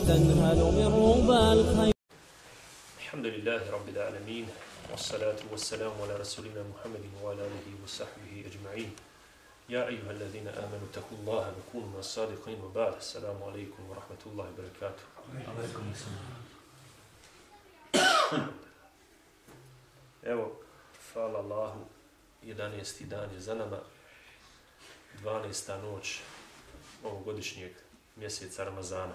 وتنهل من ربى الخير الحمد لله رب العالمين والصلاة والسلام على رسولنا محمد وعلى آله وصحبه أجمعين يا أيها الذين آمنوا اتقوا الله وكونوا من الصادقين وبعد السلام عليكم ورحمة الله وبركاته Alaikum salam. Evo, hvala Allahu, 11. dan je za nama, 12. noć ovogodišnjeg mjeseca Ramazana.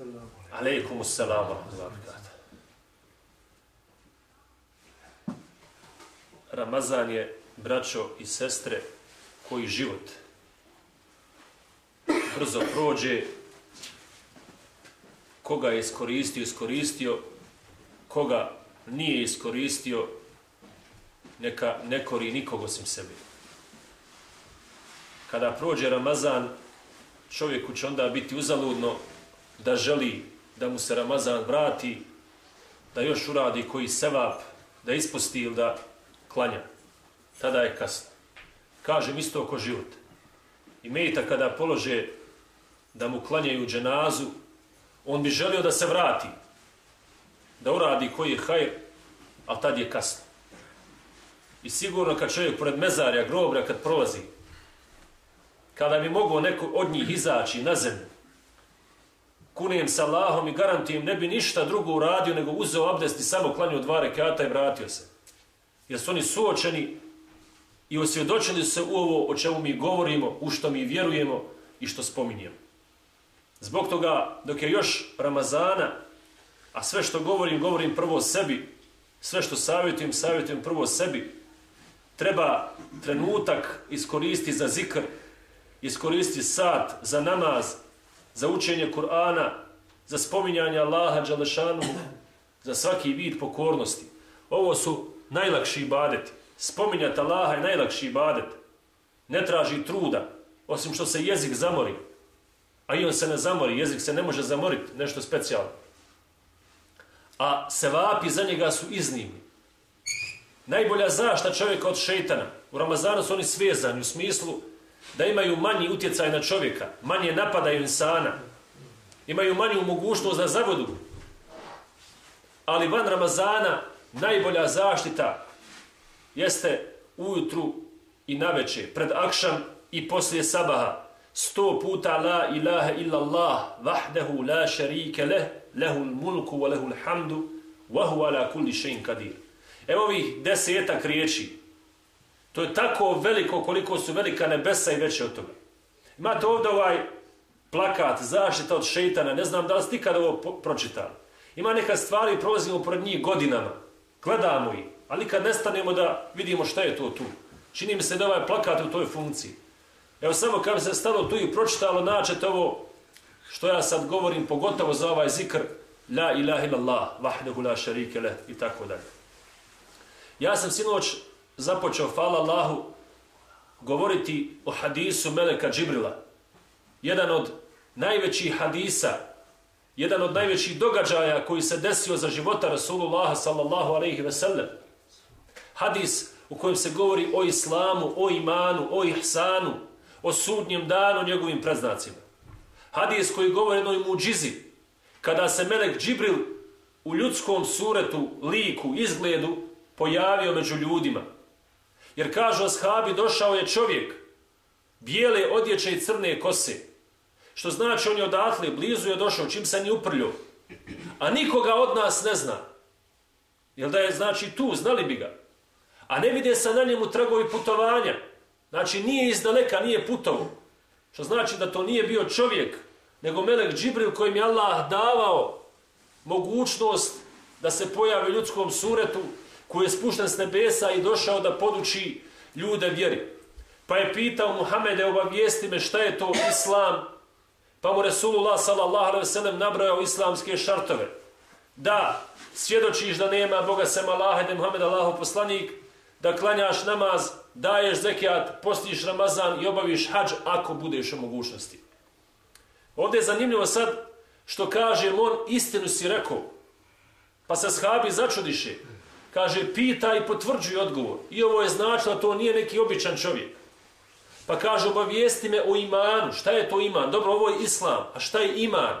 Aleikum Alejkum salam wa rahmatullahi. Ramazan je, braćo i sestre, koji život brzo prođe, koga je iskoristio, iskoristio, koga nije iskoristio, neka ne kori nikog osim sebe. Kada prođe Ramazan, čovjeku će onda biti uzaludno da želi da mu se Ramazan vrati, da još uradi koji sevap, da ispusti ili da klanja. Tada je kasno. Kažem isto oko život. I mejta kada polože da mu klanjaju dženazu, on bi želio da se vrati, da uradi koji je hajr, ali tad je kasno. I sigurno kad čovjek pored mezarja, groblja, kad prolazi, kada bi mogao neko od njih izaći na zemlju, kunijem sa Allahom i garantijem ne bi ništa drugo uradio nego uzeo abdest i samo klanio dva rekata i vratio se. Jer su oni suočeni i osvjedočili se u ovo o čemu mi govorimo, u što mi vjerujemo i što spominjemo. Zbog toga, dok je još Ramazana, a sve što govorim, govorim prvo sebi, sve što savjetujem, savjetujem prvo sebi, treba trenutak iskoristiti za zikr, iskoristiti sat za namaz, za učenje Kur'ana, za spominjanje Allaha Đalešanu, za svaki vid pokornosti. Ovo su najlakši ibadeti. Spominjati Allaha je najlakši ibadet. Ne traži truda, osim što se jezik zamori. A i on se ne zamori, jezik se ne može zamoriti, nešto specijalno. A sevapi za njega su iznimni. Najbolja zašta čovjeka od šeitana. U Ramazanu su oni svezani u smislu da imaju manji utjecaj na čovjeka, manje napadaju insana, imaju manju mogućnost za zavodu. Ali van Ramazana najbolja zaštita jeste ujutru i naveče, pred akšam i poslije sabaha. Sto puta la ilaha illallah, vahdehu la šarike leh, lehul mulku wa lehul hamdu, wa hu ala kulli šein kadir. Evo ovih desetak riječi, To je tako veliko koliko su velika nebesa i veće od toga. Imate ovdje ovaj plakat, zaštita od šeitana, ne znam da li ste ikada ovo pročitali. Ima neka stvari, prolazimo pored njih godinama, gledamo ih, ali kad nestanemo da vidimo šta je to tu. Čini mi se da ovaj plakat u toj funkciji. Evo samo kad bi se stalo tu i pročitalo, načete ovo što ja sad govorim, pogotovo za ovaj zikr, la ilaha illallah, vahdehu la šarike leh, i tako dalje. Ja sam sinoć započeo, hvala Allahu, govoriti o hadisu Meleka Džibrila. Jedan od najvećih hadisa, jedan od najvećih događaja koji se desio za života Rasulullaha sallallahu alaihi ve sellem. Hadis u kojem se govori o islamu, o imanu, o ihsanu, o sudnjem danu, njegovim preznacima. Hadis koji govori o jednoj muđizi, kada se Melek Džibril u ljudskom suretu, liku, izgledu, pojavio među ljudima. Jer kažu ashabi, došao je čovjek, bijele odjeće i crne kose. Što znači on je odatle, blizu je došao, čim se ni uprljio. A nikoga od nas ne zna. Jel da je znači tu, znali bi ga. A ne vide se na njemu tragovi putovanja. Znači nije iz daleka, nije putovo. Što znači da to nije bio čovjek, nego Melek Džibril kojim je Allah davao mogućnost da se pojavi u ljudskom suretu koji je spušten s nebesa i došao da poduči ljude vjeri. Pa je pitao Muhammede, obavijesti me šta je to islam, pa mu Resulullah sallallahu nabrojao islamske šartove. Da, svjedočiš da nema Boga sem Allaha, da je Muhammed Allaho poslanik, da klanjaš namaz, daješ zekijat, postiš Ramazan i obaviš hađ ako budeš u mogućnosti. Ovdje je zanimljivo sad što kaže on istinu si rekao, pa se shabi začudiše. Kaže, pita i potvrđuje odgovor. I ovo je značilo, to nije neki običan čovjek. Pa kaže, obavijesti me o imanu. Šta je to iman? Dobro, ovo je islam. A šta je iman?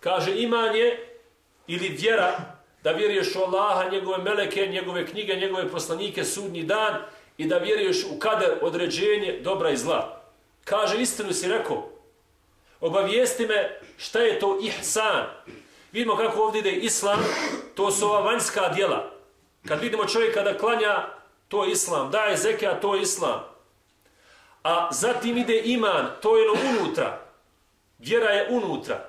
Kaže, iman je ili vjera da vjeruješ u Allaha, njegove meleke, njegove knjige, njegove poslanike, sudnji dan i da vjeruješ u kader određenje dobra i zla. Kaže, istinu si rekao, obavijesti me šta je to ihsan. Vidimo kako ovdje ide islam, to su ova vanjska djela. Kad vidimo čovjeka da klanja, to je islam. Daje zekija, to je islam. A zatim ide iman, to je ono unutra. Vjera je unutra.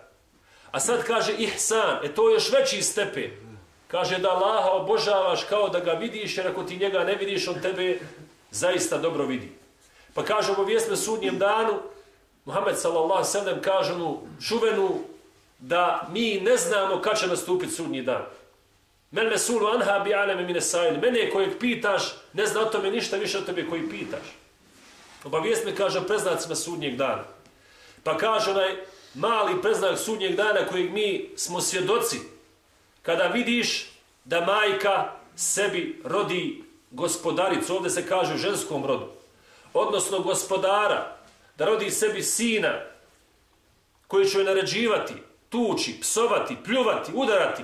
A sad kaže ihsan, e to je još veći stepen. Kaže da Allaha obožavaš kao da ga vidiš, jer ako ti njega ne vidiš, on tebe zaista dobro vidi. Pa kaže obavijest me sudnjem danu, Muhammed sallallahu sallam kaže onu čuvenu da mi ne znamo kad će nastupiti sudnji dan. Men mesulu anha bi aleme mine sajli. Mene kojeg pitaš, ne zna o tome ništa više od tebe koji pitaš. Obavijest me kaže preznacima sudnjeg dana. Pa kaže onaj mali preznak sudnjeg dana kojeg mi smo svjedoci. Kada vidiš da majka sebi rodi gospodaricu, ovdje se kaže u ženskom rodu, odnosno gospodara, da rodi sebi sina koji će joj naređivati, tući, psovati, pljuvati, udarati,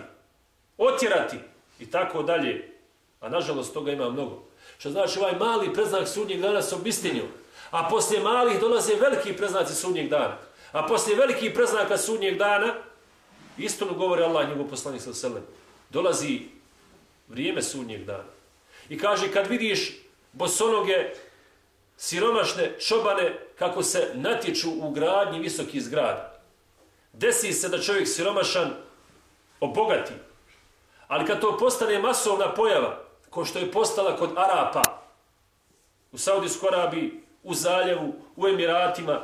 otjerati i tako dalje. A nažalost toga ima mnogo. Što znači ovaj mali preznak sudnjeg dana se obistinio. A poslije malih dolaze veliki preznaci sudnjeg dana. A poslije velikih preznaka sudnjeg dana, istinu govori Allah njegov poslanik sa selem, dolazi vrijeme sudnjeg dana. I kaže, kad vidiš bosonoge, siromašne čobane, kako se natječu u gradnji visoki zgrada, desi se da čovjek siromašan obogati. Ali kad to postane masovna pojava, ko što je postala kod Arapa, u Saudijskoj Arabiji, u Zaljevu, u Emiratima,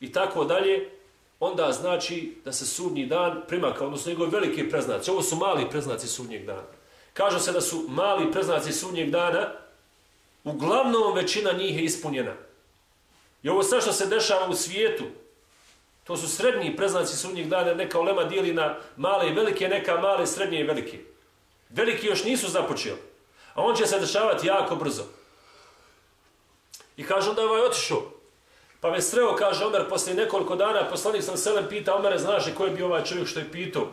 i tako dalje, onda znači da se sudnji dan primaka, odnosno njegove velike preznaci. Ovo su mali preznaci sudnjeg dana. Kaže se da su mali preznaci sudnjeg dana, uglavnom većina njih je ispunjena. I ovo sve što se dešava u svijetu, to su srednji preznaci sudnjeg dana, neka olema dijeli na male i velike, neka male, srednje i velike. Veliki još nisu započeli, a on će se dešavati jako brzo. I kaže onda ovaj otišao, Pa me sreo, kaže Omer, poslije nekoliko dana, poslanik sam selem pita, Omer, znaš li ko je bio ovaj čovjek što je pitao?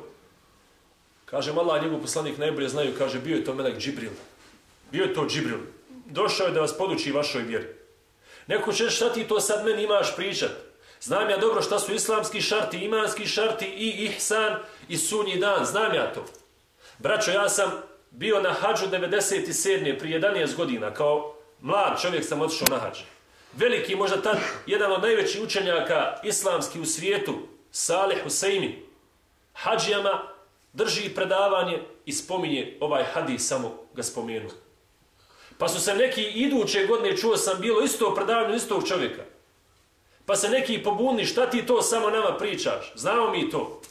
Kaže, Allah, njegov poslanik najbolje znaju, kaže, bio je to melek Džibril. Bio je to Džibril. Došao je da vas poduči vašoj vjeri. Neko će, šta ti to sad meni imaš pričat? Znam ja dobro šta su islamski šarti, imanski šarti i ihsan i sunji dan. Znam ja to. Braćo, ja sam bio na hađu 97. prije 11 godina. Kao mlad čovjek sam otišao na hađu veliki, možda tad jedan od najvećih učenjaka islamski u svijetu, Salih Huseini, hađijama drži predavanje i spominje ovaj hadis, samo ga spomenu. Pa su se neki iduće godine, čuo sam, bilo isto predavanje istog čovjeka. Pa se neki pobuni, šta ti to samo nama pričaš? Znamo mi to.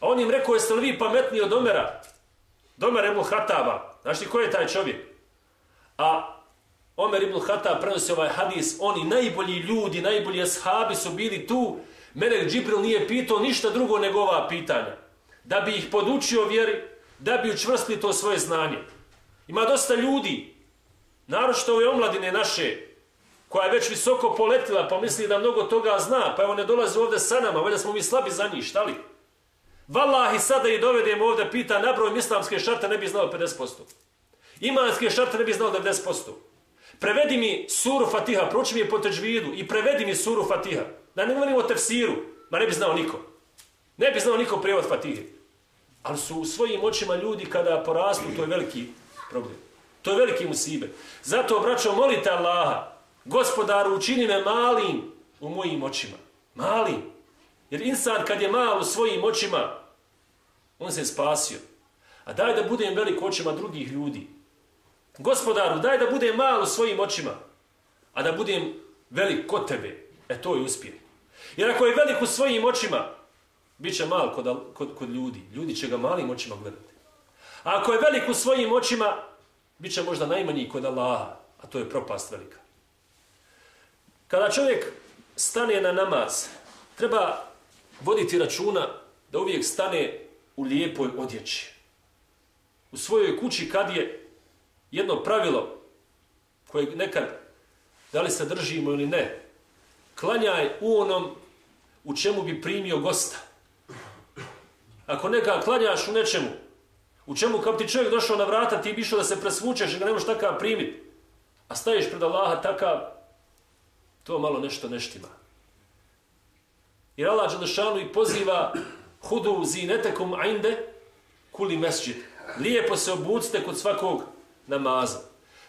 A on im rekao, jeste li vi pametniji od Omera? Domer Ibn Hataba. Znaš ti ko je taj čovjek? A Omer ibn Hatab prenosi ovaj hadis, oni najbolji ljudi, najbolji ashabi su bili tu, Melek Džibril nije pitao ništa drugo nego ova pitanja. Da bi ih podučio vjeri, da bi učvrstili to svoje znanje. Ima dosta ljudi, naročito ove omladine naše, koja je već visoko poletila, pa misli da mnogo toga zna, pa evo ne dolazi ovdje sa nama, valjda smo mi slabi za njih, šta li? Valahi sada i dovedemo ovdje, pita, nabrojim islamske šarte ne bi znao 50%. Imanske šarte ne bi znao 90%. Prevedi mi suru Fatiha, proči mi je po teđvidu i prevedi mi suru Fatiha. Da ne govorim o tefsiru, ma ne bi znao niko. Ne bi znao niko prijevod Fatihe. Ali su u svojim očima ljudi kada porastu, to je veliki problem. To je veliki musibe. Zato, braćo, molite Allaha, gospodaru, učini me malim u mojim očima. Malim. Jer insan kad je mal u svojim očima, on se spasio. A daj da budem velik očima drugih ljudi. Gospodaru, daj da budem malo svojim očima, a da budem velik kod tebe. E to je uspjeh. Jer ako je velik u svojim očima, bit će mal kod, kod, kod ljudi. Ljudi će ga malim očima gledati. A ako je velik u svojim očima, bit će možda najmanji kod Allaha, a to je propast velika. Kada čovjek stane na namaz, treba voditi računa da uvijek stane u lijepoj odjeći. U svojoj kući kad je jedno pravilo koje nekad da li se držimo ili ne, klanjaj u onom u čemu bi primio gosta. Ako neka klanjaš u nečemu, u čemu kad ti čovjek došao na vrata, ti bi išao da se presvučeš i ga ne možeš takav primiti, a staješ pred Allaha takav, to malo nešto neštima. Jer Allah Đelešanu i poziva hudu zinetekum ainde kuli mesđid. Lijepo se obucite kod svakog namaza.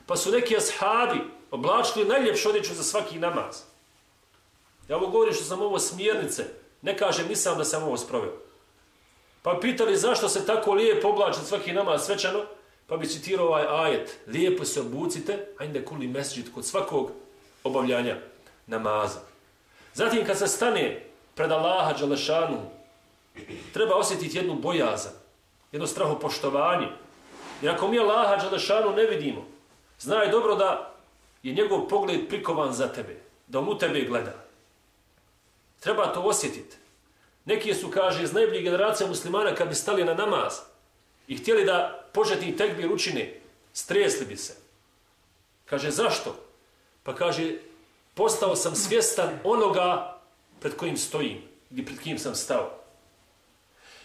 Pa su neki ashabi oblačili najljepšu odjeću za svaki namaz. Ja ovo govorim što sam ovo smjernice. Ne kažem, nisam da sam ovo sproveo. Pa pitali zašto se tako lijepo oblači svaki namaz svečano, pa bi citirao ovaj ajet. Lijepo se obucite, ajde kuli mesđid kod svakog obavljanja namaza. Zatim kad se stane pred Allaha Đalešanu, treba osjetiti jednu bojazan, jedno strahopoštovanje. Jer ako mi Allaha Đalešanu ne vidimo, znaj dobro da je njegov pogled prikovan za tebe, da on u tebe gleda. Treba to osjetiti. Neki su, kaže, iz najboljih generacija muslimana kad bi stali na namaz i htjeli da požetni tekbir učine, stresli bi se. Kaže, zašto? Pa kaže, postao sam svjestan onoga pred kojim stojim i pred kim sam stao.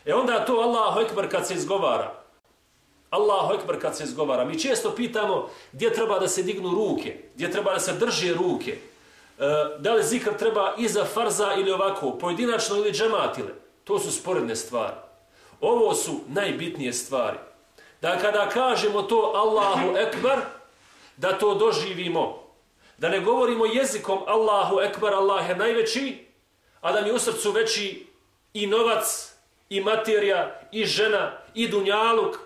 E onda to Allahu Ekber kad se izgovara. Allahu Ekber kad se izgovara. Mi često pitamo gdje treba da se dignu ruke, gdje treba da se drže ruke. E, da li zikr treba iza farza ili ovako, pojedinačno ili džematile. To su sporedne stvari. Ovo su najbitnije stvari. Da kada kažemo to Allahu Ekber, da to doživimo. Da ne govorimo jezikom Allahu Ekber, Allah je najveći, a da mi u srcu veći i novac, i materija, i žena, i dunjaluk.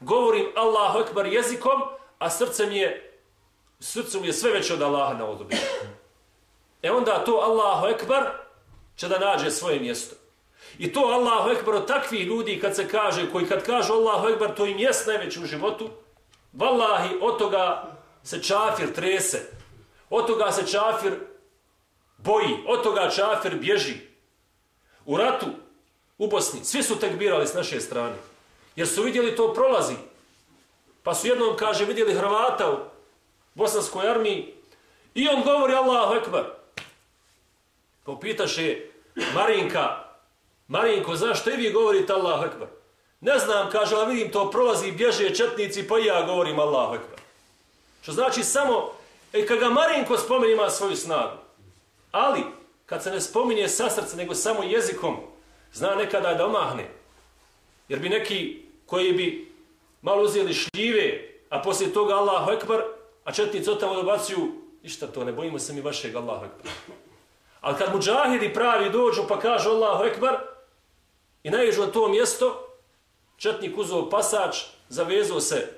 Govorim Allahu Ekber jezikom, a srce mi je, srcu mi je sve veće od Allaha na odobi. E onda to Allahu Ekber će da nađe svoje mjesto. I to Allahu Ekber od takvih ljudi kad se kaže, koji kad kažu Allahu Ekber, to im jest najveće u životu, vallahi, od toga se čafir trese, od toga se čafir boji, od toga čafir bježi. U ratu, u Bosni, svi su tekbirali s naše strane. Jer su vidjeli to prolazi. Pa su jednom, kaže, vidjeli Hrvata u bosanskoj armiji i on govori Allahu Ekber. Pa Popitaše Marinka, Marinko, zašto i vi govorite Allahu Ekber? Ne znam, kaže, ali vidim to prolazi, bježe četnici, pa i ja govorim Allahu Ekber. Što znači samo, e, kad ga Marinko spomeni ima svoju snagu. Ali, kad se ne spominje sa srca, nego samo jezikom, zna nekada da omahne. Jer bi neki koji bi malo uzeli šljive, a poslije toga Allahu Ekbar, a četnici od tamo dobacuju, ništa to, ne bojimo se mi vašeg Allahu Ekbar. Ali kad muđahidi pravi dođu pa kažu Allahu Ekbar i naježu na to mjesto, četnik uzeo pasač, zavezao se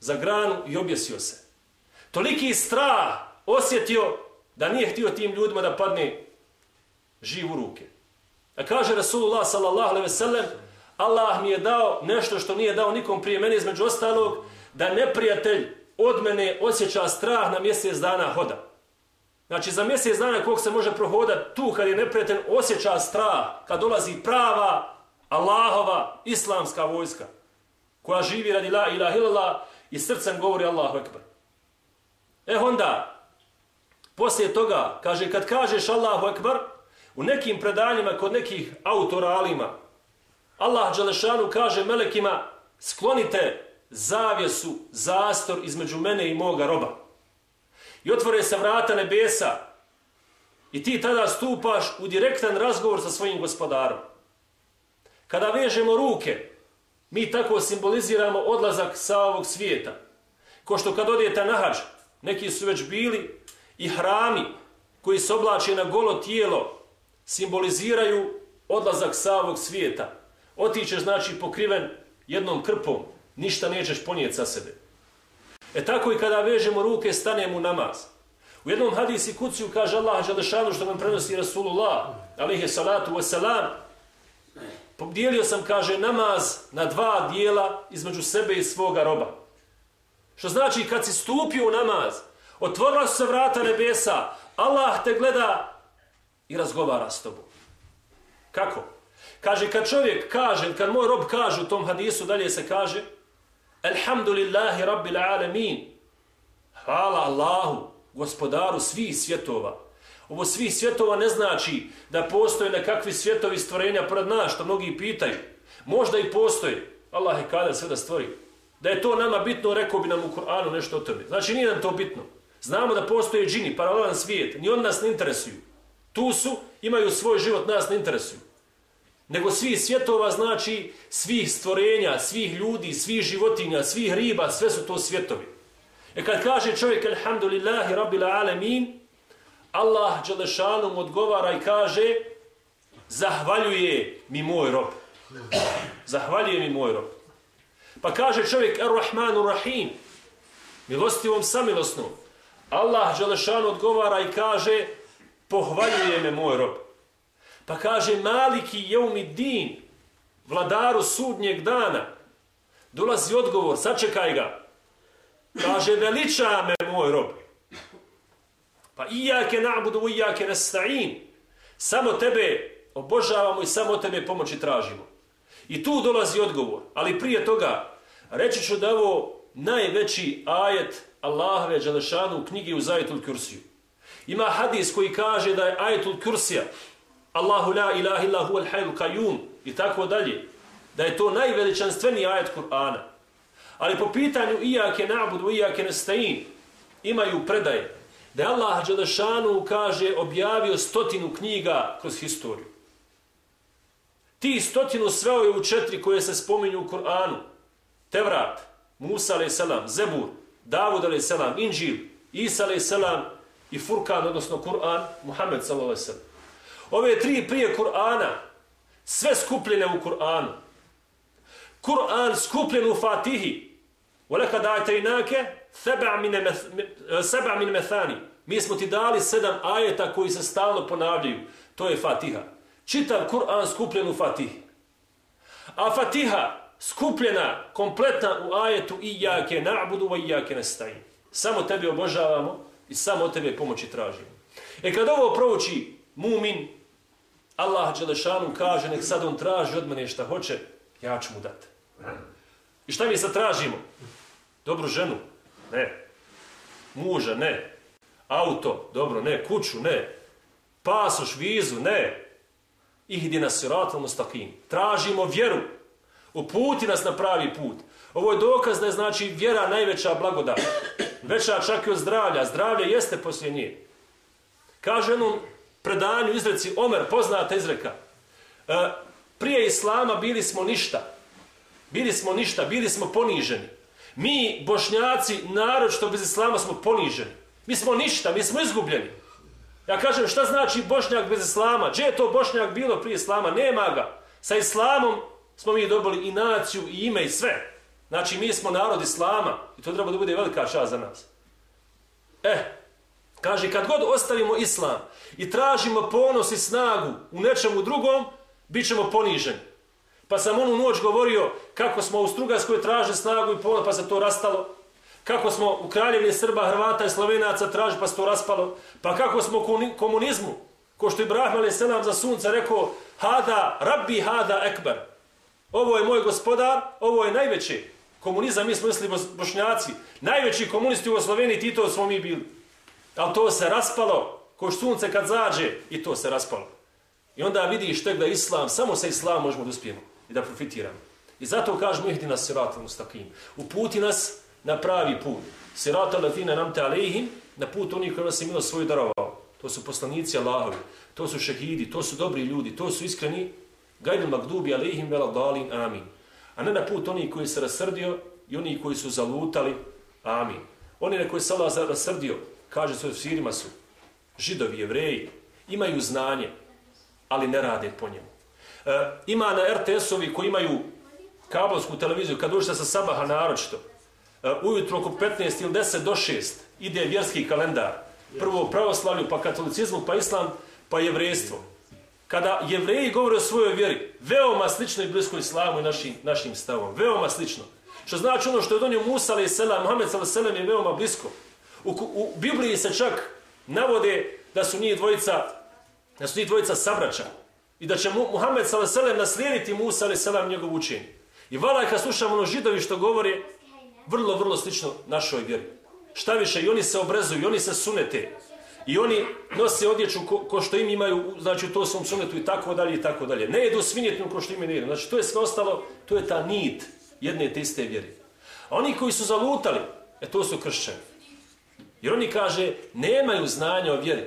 za granu i objesio se. Toliki strah osjetio da nije htio tim ljudima da padne živ u ruke. A kaže Rasulullah sallallahu alaihi ve sellem, Allah mi je dao nešto što nije dao nikom prije mene između ostalog, da neprijatelj od mene osjeća strah na mjesec dana hoda. Znači za mjesec dana kog se može prohodati tu kad je neprijatelj osjeća strah, kad dolazi prava Allahova islamska vojska koja živi radi la ilaha illallah i srcem govori Allahu ekber. E onda, poslije toga, kaže, kad kažeš Allahu ekber, u nekim predanjima kod nekih autora alima, Allah Đalešanu kaže melekima, sklonite zavjesu, zastor između mene i moga roba. I otvore se vrata nebesa i ti tada stupaš u direktan razgovor sa svojim gospodarom. Kada vežemo ruke, mi tako simboliziramo odlazak sa ovog svijeta. Ko što kad odijete na hađ, neki su već bili i hrami koji se oblače na golo tijelo simboliziraju odlazak sa ovog svijeta. Otićeš znači pokriven jednom krpom, ništa nećeš ponijeti sa sebe. E tako i kada vežemo ruke, stanemo u namaz. U jednom hadisi kuciju kaže Allah Đalešanu što nam prenosi Rasulullah, alihi salatu wasalam, Podijelio sam, kaže, namaz na dva dijela između sebe i svoga roba. Što znači, kad si stupio u namaz, otvorila su se vrata nebesa, Allah te gleda i razgovara s tobom. Kako? Kaže, kad čovjek kaže, kad moj rob kaže u tom hadisu, dalje se kaže, Alhamdulillahi rabbil alamin. Hvala Allahu, gospodaru svih svjetova. Ovo svih svjetova ne znači da postoje nekakvi svjetovi stvorenja pred nas, što mnogi pitaju. Možda i postoje. Allah je kada sve da stvori. Da je to nama bitno, rekao bi nam u Koranu nešto o tome. Znači nije nam to bitno. Znamo da postoje džini, paralelan svijet. Ni on nas ne interesuju. Tu su, imaju svoj život, nas ne interesuju. Nego svih svjetova znači svih stvorenja, svih ljudi, svih životinja, svih riba, sve su to svjetovi. E kad kaže čovjek, alhamdulillahi rabbil alemin, Allah Đelešanom odgovara i kaže, zahvaljuje mi moj rob. Zahvaljuje mi moj rob. Pa kaže čovjek, ar-Rahmanu Rahim, milostivom samilosnom. Allah Đelešanu odgovara i kaže, pohvaljuje me moj rob. Pa kaže, maliki jeumi din, vladaru sudnjeg dana, dolazi odgovor, sačekaj ga. Kaže, veliča me moj rob. Pa ijake na'budu, ijake nasta'in. Samo tebe obožavamo i samo tebe pomoći tražimo. I tu dolazi odgovor. Ali prije toga, reći ću da ovo najveći ajet Allahove Đalešanu u knjigi u Zajetul Kursiju. Ima hadis koji kaže da je ajetul Kursija Allahu la ilaha illa huwa al-hayyul qayyum i tako dalje. Da je to najveličanstveniji ajet Kur'ana. Ali po pitanju iake na'budu iake nasta'in imaju predaje da Allah Đalešanu kaže objavio stotinu knjiga kroz historiju. Ti stotinu sveo je u četiri koje se spominju u Kur'anu. Tevrat, Musa a.s. Zebur, Davud a.s. Inđil, Isa a.s. i Furkan, odnosno Kur'an, Muhammed s.a.s. Ove tri prije Kur'ana, sve skupljene u Kur'anu. Kur'an skupljen u Fatihi. Oleka dajte inake, seba min methani. Mi smo ti dali sedam ajeta koji se stalno ponavljaju. To je Fatiha. Čitav Kur'an skupljen u Fatih. A Fatiha skupljena, kompletna u ajetu Iyake na'budu wa Iyake nasta'in. Samo tebe obožavamo i samo tebe pomoći tražimo. E kad ovo prouči mumin, Allah Đelešanu kaže, nek sad on traži od mene šta hoće, ja ću mu dati. I šta mi sad tražimo? Dobru ženu? Ne. Muža? Ne. Auto? Dobro, ne. Kuću? Ne. Pasoš, vizu? Ne. Ihdi nas siratom mustaqim. Tražimo vjeru. Uputi nas na pravi put. Ovo je dokaz da je znači vjera najveća blagodat. Veća čak i od zdravlja. Zdravlje jeste poslije nje. Kaže jednom predanju izreci Omer, poznata izreka. E, prije Islama bili smo ništa. Bili smo ništa, bili smo poniženi. Mi, bošnjaci, narod što bez Islama smo poniženi. Mi smo ništa, mi smo izgubljeni. Ja kažem, šta znači bošnjak bez Islama? Gdje je to bošnjak bilo prije Islama? Nema ga. Sa Islamom smo mi dobili i naciju, i ime, i sve. Znači, mi smo narod Islama. I to treba da bude velika čast za nas. Eh, Kaže, kad god ostavimo islam i tražimo ponos i snagu u nečemu drugom, bit ćemo poniženi. Pa sam onu noć govorio kako smo u Strugarskoj tražili snagu i ponos, pa se to rastalo. Kako smo u Kraljevini Srba, Hrvata i Slovenaca traži pa se to raspalo. Pa kako smo u komunizmu, ko što Ibrahim Ali Selam za sunca rekao, hada, rabbi hada ekber. Ovo je moj gospodar, ovo je najveći. Komunizam, mi smo mislili bošnjaci. Najveći komunisti u Sloveniji, Tito smo mi bili. Ali to se raspalo, ko sunce kad zađe, i to se raspalo. I onda vidiš tek da islam, samo sa islamom možemo da uspijemo i da profitiramo. I zato kažemo ihdi nas sirata mustakim. Uputi nas na pravi put. Sirata latina nam te alejhim, na put onih koji nas je milo svoju darovao. To su poslanici Allahovi, to su šehidi, to su dobri ljudi, to su iskreni. Gajdu magdubi alejhim vela dalin, amin. A ne na put onih koji se rasrdio i oni koji su zalutali, amin. Oni na koji se Allah rasrdio, kaže svojim sirima su židovi, jevreji, imaju znanje, ali ne rade po njemu. E, ima na RTS-ovi koji imaju kablovsku televiziju, kad ušte sa sabaha naročito, E, ujutro oko 15 ili 10 do 6 ide vjerski kalendar. Prvo pravoslavlju, pa katolicizmu, pa islam, pa jevrejstvo. Kada jevreji govore o svojoj vjeri, veoma slično i blisko islamu i našim, našim stavom. Veoma slično. Što znači ono što je donio Musa, ali i selam, Mohamed, ali selam, je veoma blisko. U, u Bibliji se čak navode da su njih dvojica, da su njih dvojica sabraća i da će Muhammed s.a.v. naslijediti Musa selam njegov učenje. I vala kad slušamo ono židovi što govori, vrlo, vrlo slično našoj vjeri. Šta više, i oni se obrezuju, i oni se sunete. I oni nose odjeću ko, ko što im imaju, znači u to svom sunetu i tako dalje i tako dalje. Ne jedu svinjetinu ko što im ne jedu. Znači to je sve ostalo, to je ta nit jedne te iste vjere. A oni koji su zalutali, e to su kršćani. Jer oni kaže, nemaju znanja o vjeri.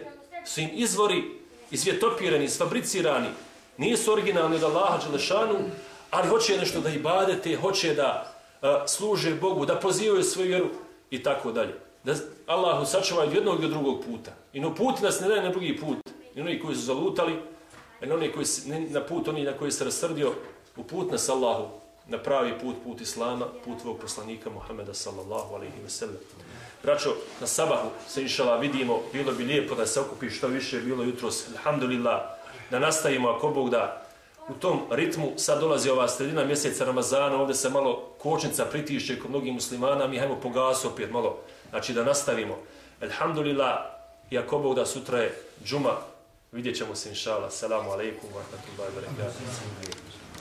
Su im izvori izvjetopirani, sfabricirani, nisu originalni od Allaha Đelešanu, ali hoće nešto da ibadete, hoće da služe Bogu, da pozivaju svoju vjeru i tako dalje. Da Allahu sačuva od jednog i od drugog puta. I no put nas ne daje na drugi put. I oni koji su zalutali, i oni koji su, na put oni na koji se rasrdio, u put nas Allahu, na pravi put, put Islama, put tvojeg poslanika Muhammeda sallallahu alaihi wa sallam. Braćo, na sabahu se inšala vidimo, bilo bi lijepo da se okupi što više, bilo jutros, alhamdulillah, da nastavimo ako Bog da u tom ritmu, sad dolazi ova sredina mjeseca Ramazana, ovdje se malo kočnica pritišće kod mnogih muslimana, mi hajmo pogasu opet malo, znači da nastavimo. Alhamdulillah, iako Bog da sutra je džuma, vidjet ćemo se inšala. Salamu alaikum, wa rahmatullahi wa barakatuh.